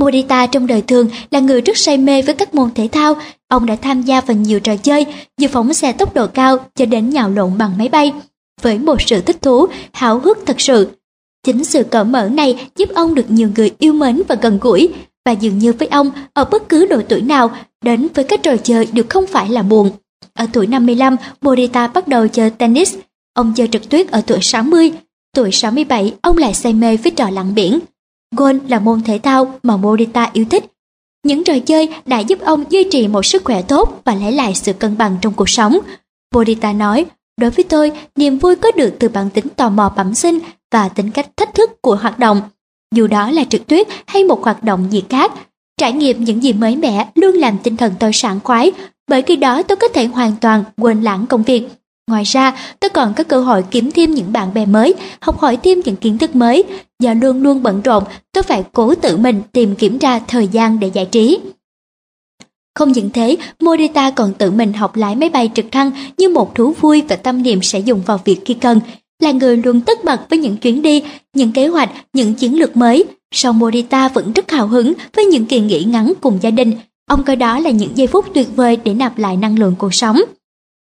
Morita trong đời thường là người rất say mê với các môn thể thao. Ông đã tham gia vào nhiều trò chơi, như phóng xe tốc độ cao cho đến nhào lộn bằng máy bay. Với một sự thích thú, háo hức thật sự, Chính sự cởi mở này giúp ông được nhiều người yêu mến và gần gũi, và dường như với ông, ở bất cứ độ tuổi nào, đến với các trò chơi đều không phải là buồn. Ở tuổi 55, Morita bắt đầu chơi tennis. Ông chơi trượt tuyết ở tuổi 60. Tuổi 67, ông lại say mê với trò lặn biển. Golf là môn thể thao mà Morita yêu thích. Những trò chơi đã giúp ông duy trì một sức khỏe tốt và lấy lại sự cân bằng trong cuộc sống. Morita nói, đối với tôi, niềm vui có được từ bản tính tò mò bẩm sinh và tính cách thách thức của hoạt động. Dù đó là trượt tuyết hay một hoạt động gì khác, trải nghiệm những gì mới mẻ luôn làm tinh thần tôi sảng khoái, bởi khi đó tôi có thể hoàn toàn quên lãng công việc. Ngoài ra, tôi còn có cơ hội kiếm thêm những bạn bè mới, học hỏi thêm những kiến thức mới. Do luôn luôn bận rộn, tôi phải cố tự mình tìm kiếm ra thời gian để giải trí. Không những thế, Morita còn tự mình học lái máy bay trực thăng như một thú vui và tâm niệm sẽ dùng vào việc khi cần là người luôn tất bật với những chuyến đi, những kế hoạch, những chiến lược mới. Song Morita vẫn rất hào hứng với những kỳ nghỉ ngắn cùng gia đình. Ông coi đó là những giây phút tuyệt vời để nạp lại năng lượng cuộc sống.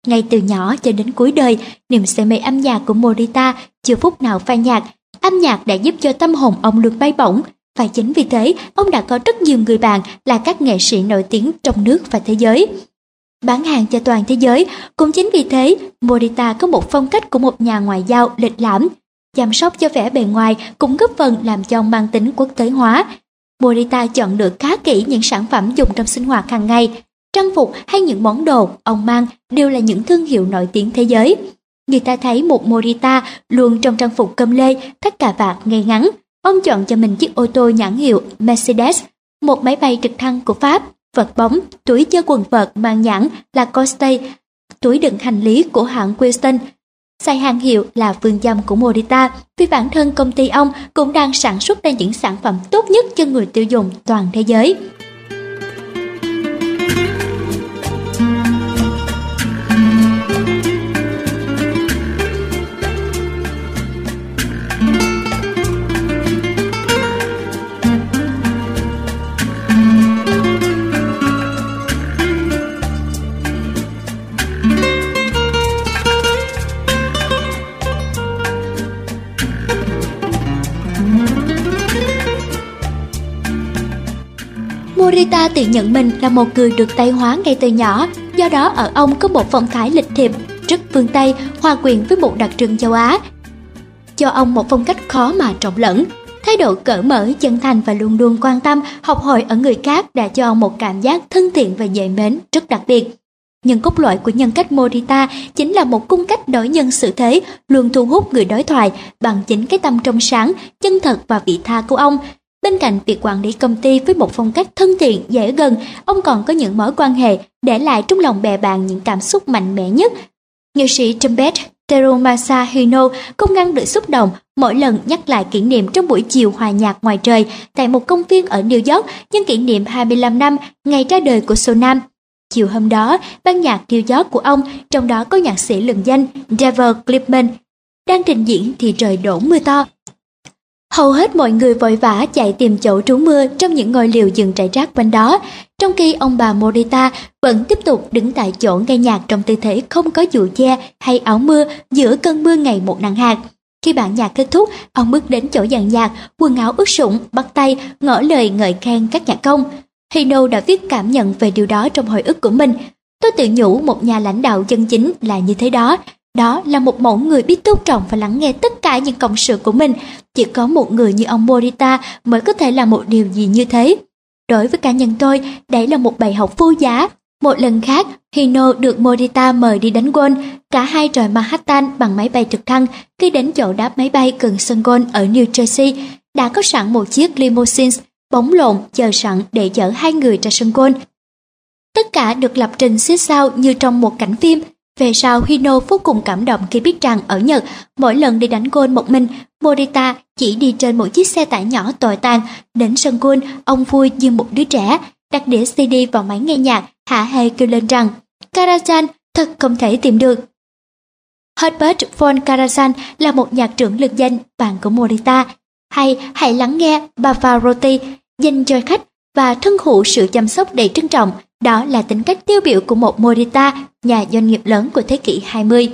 Ngay từ nhỏ cho đến cuối đời, niềm say mê âm nhạc của Morita chưa phút nào phai nhạt. Âm nhạc đã giúp cho tâm hồn ông luôn bay bổng. Và chính vì thế, ông đã có rất nhiều người bạn là các nghệ sĩ nổi tiếng trong nước và thế giới. Bán hàng cho toàn thế giới, cũng chính vì thế, Morita có một phong cách của một nhà ngoại giao lịch lãm. Chăm sóc cho vẻ bề ngoài cũng góp phần làm cho ông mang tính quốc tế hóa. Morita chọn được khá kỹ những sản phẩm dùng trong sinh hoạt hàng ngày, trang phục hay những món đồ ông mang đều là những thương hiệu nổi tiếng thế giới. Người ta thấy một Morita luôn trong trang phục cơm lê, thắt cà vạt ngay ngắn. Ông chọn cho mình chiếc ô tô nhãn hiệu Mercedes, một máy bay trực thăng của Pháp, vật bóng, túi chứa quần vợt mang nhãn là Costay, túi đựng hành lý của hãng Wilson. sai hàng hiệu là phương dâm của Morita vì bản thân công ty ông cũng đang sản xuất ra những sản phẩm tốt nhất cho người tiêu dùng toàn thế giới. Tự nhận mình là một người được Tây hóa ngay từ nhỏ, do đó ở ông có một phong thái lịch thiệp, rất phương Tây, hòa quyện với một đặc trưng châu Á. Cho ông một phong cách khó mà trộn lẫn, thái độ cởi mở, chân thành và luôn luôn quan tâm, học hỏi ở người khác đã cho ông một cảm giác thân thiện và dễ mến rất đặc biệt. Nhưng cốt lõi của nhân cách Morita chính là một cung cách đối nhân xử thế, luôn thu hút người đối thoại bằng chính cái tâm trong sáng, chân thật và vị tha của ông, Bên cạnh việc quản lý công ty với một phong cách thân thiện, dễ gần, ông còn có những mối quan hệ để lại trong lòng bè bạn những cảm xúc mạnh mẽ nhất. Nghệ sĩ trumpet Terumasa Hino không ngăn được xúc động mỗi lần nhắc lại kỷ niệm trong buổi chiều hòa nhạc ngoài trời tại một công viên ở New York nhân kỷ niệm 25 năm ngày ra đời của Sonam. Chiều hôm đó, ban nhạc New York của ông, trong đó có nhạc sĩ lừng danh Dever Clipman, đang trình diễn thì trời đổ mưa to, Hầu hết mọi người vội vã chạy tìm chỗ trú mưa trong những ngôi liều dừng trải rác quanh đó, trong khi ông bà Morita vẫn tiếp tục đứng tại chỗ nghe nhạc trong tư thế không có dù che hay áo mưa giữa cơn mưa ngày một nặng hạt. Khi bản nhạc kết thúc, ông bước đến chỗ dàn nhạc, quần áo ướt sũng, bắt tay, ngỏ lời ngợi khen các nhạc công. Hino đã viết cảm nhận về điều đó trong hồi ức của mình. Tôi tự nhủ một nhà lãnh đạo chân chính là như thế đó, đó là một mẫu người biết tôn trọng và lắng nghe tất cả những cộng sự của mình. Chỉ có một người như ông Morita mới có thể làm một điều gì như thế. Đối với cá nhân tôi, đấy là một bài học vô giá. Một lần khác, Hino được Morita mời đi đánh golf. Cả hai rời Manhattan bằng máy bay trực thăng. Khi đến chỗ đáp máy bay gần sân golf ở New Jersey, đã có sẵn một chiếc limousine bóng lộn chờ sẵn để chở hai người ra sân golf. Tất cả được lập trình xích sao như trong một cảnh phim, về sau Hino vô cùng cảm động khi biết rằng ở Nhật, mỗi lần đi đánh gôn một mình, Morita chỉ đi trên một chiếc xe tải nhỏ tồi tàn. Đến sân gôn, ông vui như một đứa trẻ, đặt đĩa CD vào máy nghe nhạc, hạ hê kêu lên rằng Karajan thật không thể tìm được. Herbert von Karajan là một nhạc trưởng lực danh bạn của Morita. Hay hãy lắng nghe Pavarotti dành cho khách và thân hữu sự chăm sóc đầy trân trọng đó là tính cách tiêu biểu của một Morita, nhà doanh nghiệp lớn của thế kỷ 20.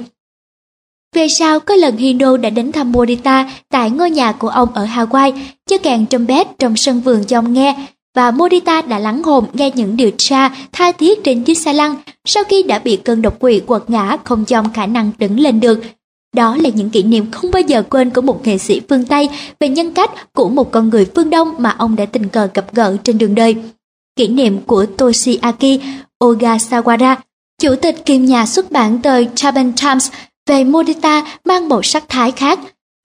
Về sau, có lần Hino đã đến thăm Morita tại ngôi nhà của ông ở Hawaii, chơi kèn trumpet trong sân vườn cho ông nghe, và Morita đã lắng hồn nghe những điều tra tha thiết trên chiếc xe lăn sau khi đã bị cơn độc quỷ quật ngã không cho ông khả năng đứng lên được. Đó là những kỷ niệm không bao giờ quên của một nghệ sĩ phương Tây về nhân cách của một con người phương Đông mà ông đã tình cờ gặp gỡ trên đường đời kỷ niệm của Toshiaki Ogasawara, chủ tịch kiêm nhà xuất bản tờ Japan Times về Morita mang một sắc thái khác.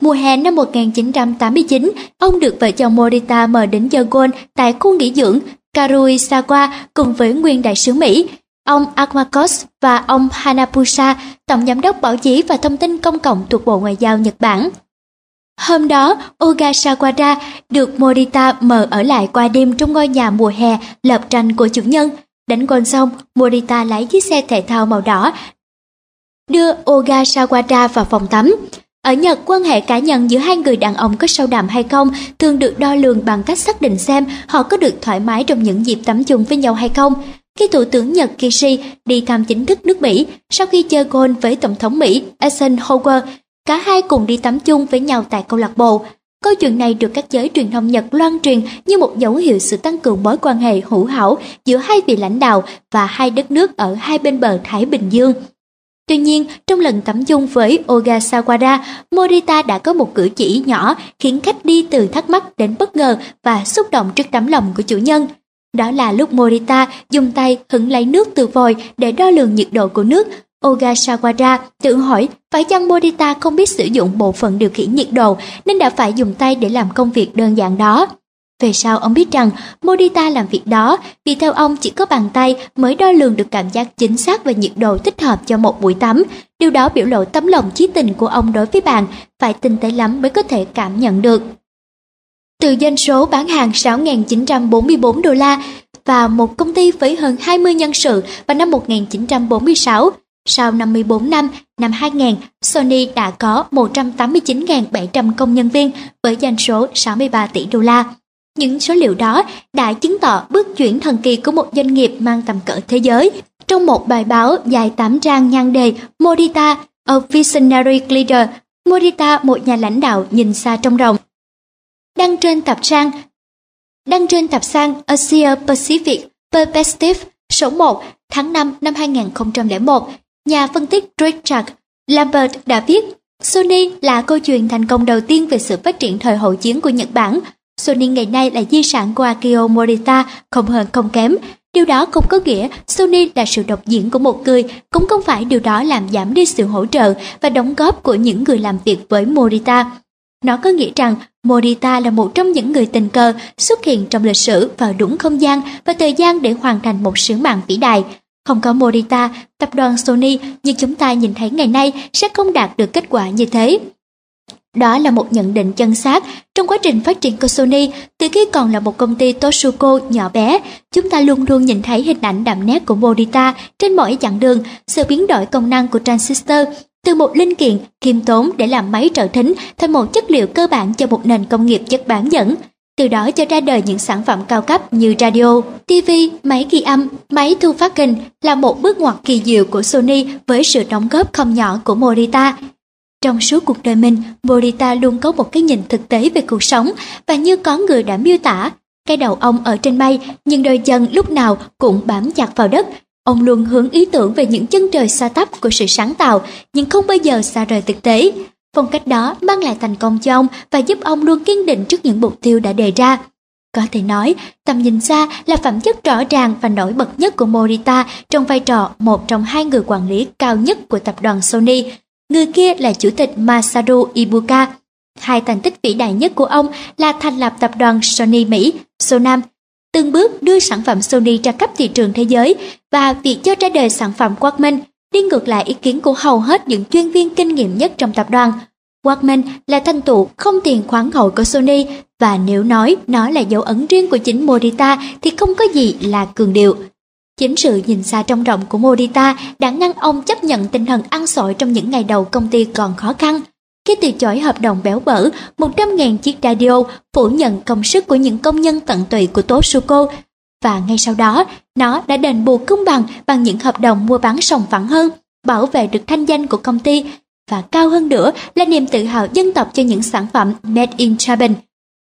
Mùa hè năm 1989, ông được vợ chồng Morita mời đến Yangon tại khu nghỉ dưỡng Karuisawa cùng với nguyên đại sứ Mỹ, ông Akmakos và ông Hanapusa, tổng giám đốc báo chí và thông tin công cộng thuộc Bộ Ngoại giao Nhật Bản. Hôm đó, Ogasawara được Morita mời ở lại qua đêm trong ngôi nhà mùa hè lập tranh của chủ nhân. Đánh gôn xong, Morita lấy chiếc xe thể thao màu đỏ đưa Ogasawara vào phòng tắm. Ở Nhật, quan hệ cá nhân giữa hai người đàn ông có sâu đậm hay không thường được đo lường bằng cách xác định xem họ có được thoải mái trong những dịp tắm chung với nhau hay không. Khi Thủ tướng Nhật Kishi đi thăm chính thức nước Mỹ, sau khi chơi golf với Tổng thống Mỹ Eisenhower, Cả hai cùng đi tắm chung với nhau tại câu lạc bộ. Câu chuyện này được các giới truyền thông Nhật loan truyền như một dấu hiệu sự tăng cường mối quan hệ hữu hảo giữa hai vị lãnh đạo và hai đất nước ở hai bên bờ Thái Bình Dương. Tuy nhiên, trong lần tắm chung với Ogasawara, Morita đã có một cử chỉ nhỏ khiến khách đi từ thắc mắc đến bất ngờ và xúc động trước tấm lòng của chủ nhân. Đó là lúc Morita dùng tay hứng lấy nước từ vòi để đo lường nhiệt độ của nước. Ogasawara tự hỏi phải chăng Morita không biết sử dụng bộ phận điều khiển nhiệt độ nên đã phải dùng tay để làm công việc đơn giản đó. Về sau ông biết rằng Morita làm việc đó vì theo ông chỉ có bàn tay mới đo lường được cảm giác chính xác về nhiệt độ thích hợp cho một buổi tắm. Điều đó biểu lộ tấm lòng chí tình của ông đối với bạn, phải tinh tế lắm mới có thể cảm nhận được. Từ doanh số bán hàng 6.944 đô la và một công ty với hơn 20 nhân sự vào năm 1946, sau 54 năm, năm 2000, Sony đã có 189.700 công nhân viên với doanh số 63 tỷ đô la. Những số liệu đó đã chứng tỏ bước chuyển thần kỳ của một doanh nghiệp mang tầm cỡ thế giới. Trong một bài báo dài 8 trang nhan đề Modita, a Visionary Leader, Modita một nhà lãnh đạo nhìn xa trong rộng. Đăng trên tập sang Đăng trên tập sang Asia Pacific Perspective số 1 tháng 5 năm 2001, nhà phân tích Richard Lambert đã viết Sony là câu chuyện thành công đầu tiên về sự phát triển thời hậu chiến của Nhật Bản – Sony ngày nay là di sản của Akio Morita, không hơn không kém. Điều đó không có nghĩa Sony là sự độc diễn của một người, cũng không phải điều đó làm giảm đi sự hỗ trợ và đóng góp của những người làm việc với Morita. Nó có nghĩa rằng Morita là một trong những người tình cờ xuất hiện trong lịch sử vào đúng không gian và thời gian để hoàn thành một sứ mạng vĩ đại. Không có Morita, tập đoàn Sony như chúng ta nhìn thấy ngày nay sẽ không đạt được kết quả như thế. Đó là một nhận định chân xác trong quá trình phát triển của Sony từ khi còn là một công ty Toshuko nhỏ bé. Chúng ta luôn luôn nhìn thấy hình ảnh đậm nét của Morita trên mỗi chặng đường, sự biến đổi công năng của transistor từ một linh kiện khiêm tốn để làm máy trợ thính thành một chất liệu cơ bản cho một nền công nghiệp chất bán dẫn. Từ đó cho ra đời những sản phẩm cao cấp như radio, TV, máy ghi âm, máy thu phát hình là một bước ngoặt kỳ diệu của Sony với sự đóng góp không nhỏ của Morita trong suốt cuộc đời mình, Morita luôn có một cái nhìn thực tế về cuộc sống và như có người đã miêu tả, cái đầu ông ở trên mây nhưng đôi chân lúc nào cũng bám chặt vào đất. Ông luôn hướng ý tưởng về những chân trời xa tắp của sự sáng tạo nhưng không bao giờ xa rời thực tế. Phong cách đó mang lại thành công cho ông và giúp ông luôn kiên định trước những mục tiêu đã đề ra. Có thể nói, tầm nhìn xa là phẩm chất rõ ràng và nổi bật nhất của Morita trong vai trò một trong hai người quản lý cao nhất của tập đoàn Sony, người kia là chủ tịch Masaru Ibuka. Hai thành tích vĩ đại nhất của ông là thành lập tập đoàn Sony Mỹ, Sonam, từng bước đưa sản phẩm Sony ra khắp thị trường thế giới và việc cho ra đời sản phẩm Walkman đi ngược lại ý kiến của hầu hết những chuyên viên kinh nghiệm nhất trong tập đoàn. Walkman là thanh tụ không tiền khoáng hậu của Sony và nếu nói nó là dấu ấn riêng của chính Morita thì không có gì là cường điệu. Chính sự nhìn xa trong rộng của Morita đã ngăn ông chấp nhận tinh thần ăn sỏi trong những ngày đầu công ty còn khó khăn. Khi từ chối hợp đồng béo bở, 100.000 chiếc radio phủ nhận công sức của những công nhân tận tụy của Toshuko và ngay sau đó, nó đã đền bù công bằng bằng những hợp đồng mua bán sòng phẳng hơn, bảo vệ được thanh danh của công ty và cao hơn nữa là niềm tự hào dân tộc cho những sản phẩm made in Japan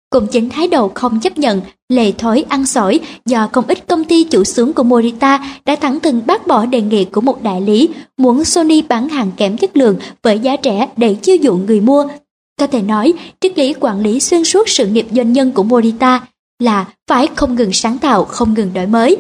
cũng chính thái độ không chấp nhận lề thói ăn sỏi do không ít công ty chủ xướng của Morita đã thẳng thừng bác bỏ đề nghị của một đại lý muốn Sony bán hàng kém chất lượng với giá rẻ để chiêu dụ người mua. Có thể nói, triết lý quản lý xuyên suốt sự nghiệp doanh nhân của Morita là phải không ngừng sáng tạo, không ngừng đổi mới.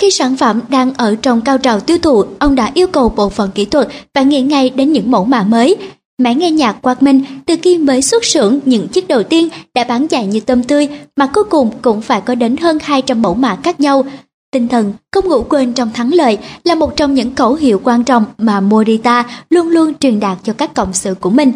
Khi sản phẩm đang ở trong cao trào tiêu thụ, ông đã yêu cầu bộ phận kỹ thuật phải nghĩ ngay đến những mẫu mã mới, Máy nghe nhạc Quạt Minh từ khi mới xuất xưởng những chiếc đầu tiên đã bán chạy như tôm tươi mà cuối cùng cũng phải có đến hơn 200 mẫu mã khác nhau. Tinh thần không ngủ quên trong thắng lợi là một trong những khẩu hiệu quan trọng mà Morita luôn luôn truyền đạt cho các cộng sự của mình.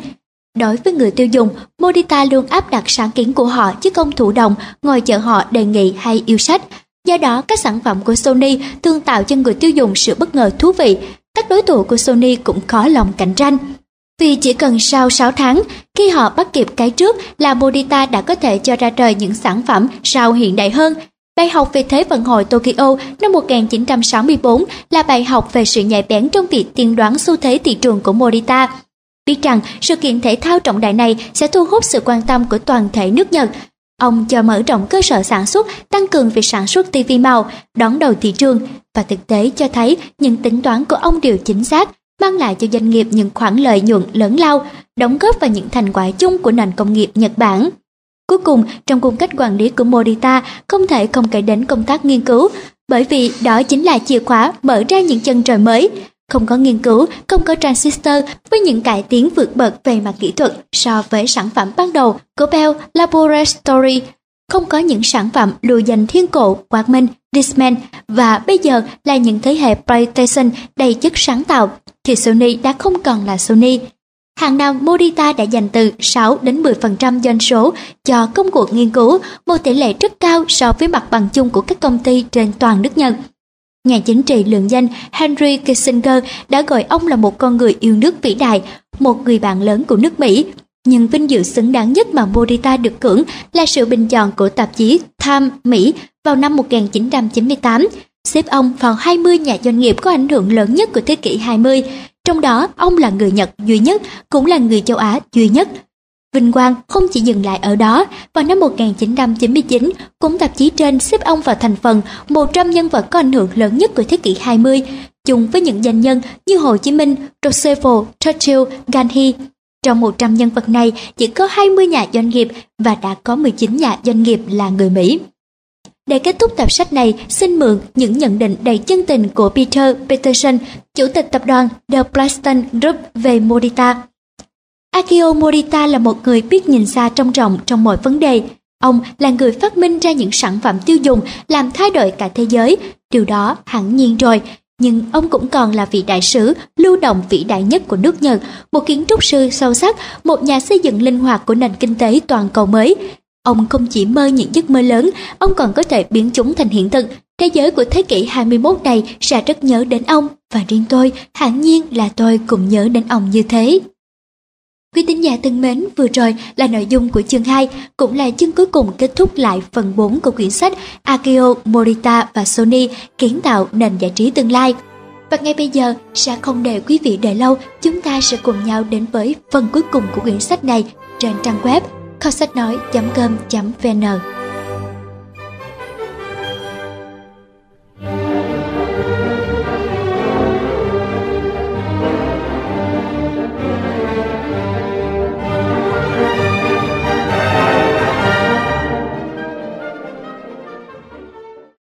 Đối với người tiêu dùng, Morita luôn áp đặt sáng kiến của họ chứ không thụ động ngồi chờ họ đề nghị hay yêu sách. Do đó, các sản phẩm của Sony thường tạo cho người tiêu dùng sự bất ngờ thú vị. Các đối thủ của Sony cũng khó lòng cạnh tranh. Vì chỉ cần sau 6 tháng, khi họ bắt kịp cái trước là Modita đã có thể cho ra đời những sản phẩm sao hiện đại hơn. Bài học về Thế vận hội Tokyo năm 1964 là bài học về sự nhạy bén trong việc tiên đoán xu thế thị trường của Morita biết rằng sự kiện thể thao trọng đại này sẽ thu hút sự quan tâm của toàn thể nước Nhật. Ông cho mở rộng cơ sở sản xuất, tăng cường việc sản xuất TV màu, đón đầu thị trường và thực tế cho thấy những tính toán của ông đều chính xác, mang lại cho doanh nghiệp những khoản lợi nhuận lớn lao, đóng góp vào những thành quả chung của nền công nghiệp Nhật Bản. Cuối cùng, trong cung cách quản lý của Morita không thể không kể đến công tác nghiên cứu, bởi vì đó chính là chìa khóa mở ra những chân trời mới. Không có nghiên cứu, không có transistor với những cải tiến vượt bậc về mặt kỹ thuật so với sản phẩm ban đầu của Bell Laboratory. Không có những sản phẩm lùi dành thiên cổ, quạt minh, Discman và bây giờ là những thế hệ PlayStation đầy chất sáng tạo thì Sony đã không còn là Sony. Hàng năm Morita đã dành từ 6 đến 10% doanh số cho công cuộc nghiên cứu, một tỷ lệ rất cao so với mặt bằng chung của các công ty trên toàn nước Nhật. Nhà chính trị lượng danh Henry Kissinger đã gọi ông là một con người yêu nước vĩ đại, một người bạn lớn của nước Mỹ. Nhưng vinh dự xứng đáng nhất mà Morita được hưởng là sự bình chọn của tạp chí Time Mỹ vào năm 1998, xếp ông vào 20 nhà doanh nghiệp có ảnh hưởng lớn nhất của thế kỷ 20, trong đó, ông là người Nhật duy nhất, cũng là người châu Á duy nhất. Vinh quang không chỉ dừng lại ở đó, vào năm 1999, cũng tạp chí trên xếp ông vào thành phần 100 nhân vật có ảnh hưởng lớn nhất của thế kỷ 20, chung với những danh nhân như Hồ Chí Minh, Roosevelt, Churchill, Gandhi. Trong 100 nhân vật này, chỉ có 20 nhà doanh nghiệp và đã có 19 nhà doanh nghiệp là người Mỹ. Để kết thúc tập sách này, xin mượn những nhận định đầy chân tình của Peter Peterson, chủ tịch tập đoàn The Blackstone Group về Modita. Akio Morita là một người biết nhìn xa trông rộng trong mọi vấn đề. Ông là người phát minh ra những sản phẩm tiêu dùng làm thay đổi cả thế giới, điều đó hẳn nhiên rồi. Nhưng ông cũng còn là vị đại sứ lưu động vĩ đại nhất của nước Nhật, một kiến trúc sư sâu sắc, một nhà xây dựng linh hoạt của nền kinh tế toàn cầu mới, Ông không chỉ mơ những giấc mơ lớn, ông còn có thể biến chúng thành hiện thực. Thế giới của thế kỷ 21 này sẽ rất nhớ đến ông, và riêng tôi, hẳn nhiên là tôi cũng nhớ đến ông như thế. Quý tín giả thân mến, vừa rồi là nội dung của chương 2, cũng là chương cuối cùng kết thúc lại phần 4 của quyển sách Akio Morita và Sony kiến tạo nền giải trí tương lai. Và ngay bây giờ, sẽ không để quý vị đợi lâu, chúng ta sẽ cùng nhau đến với phần cuối cùng của quyển sách này trên trang web KhoSachNói.com.vn.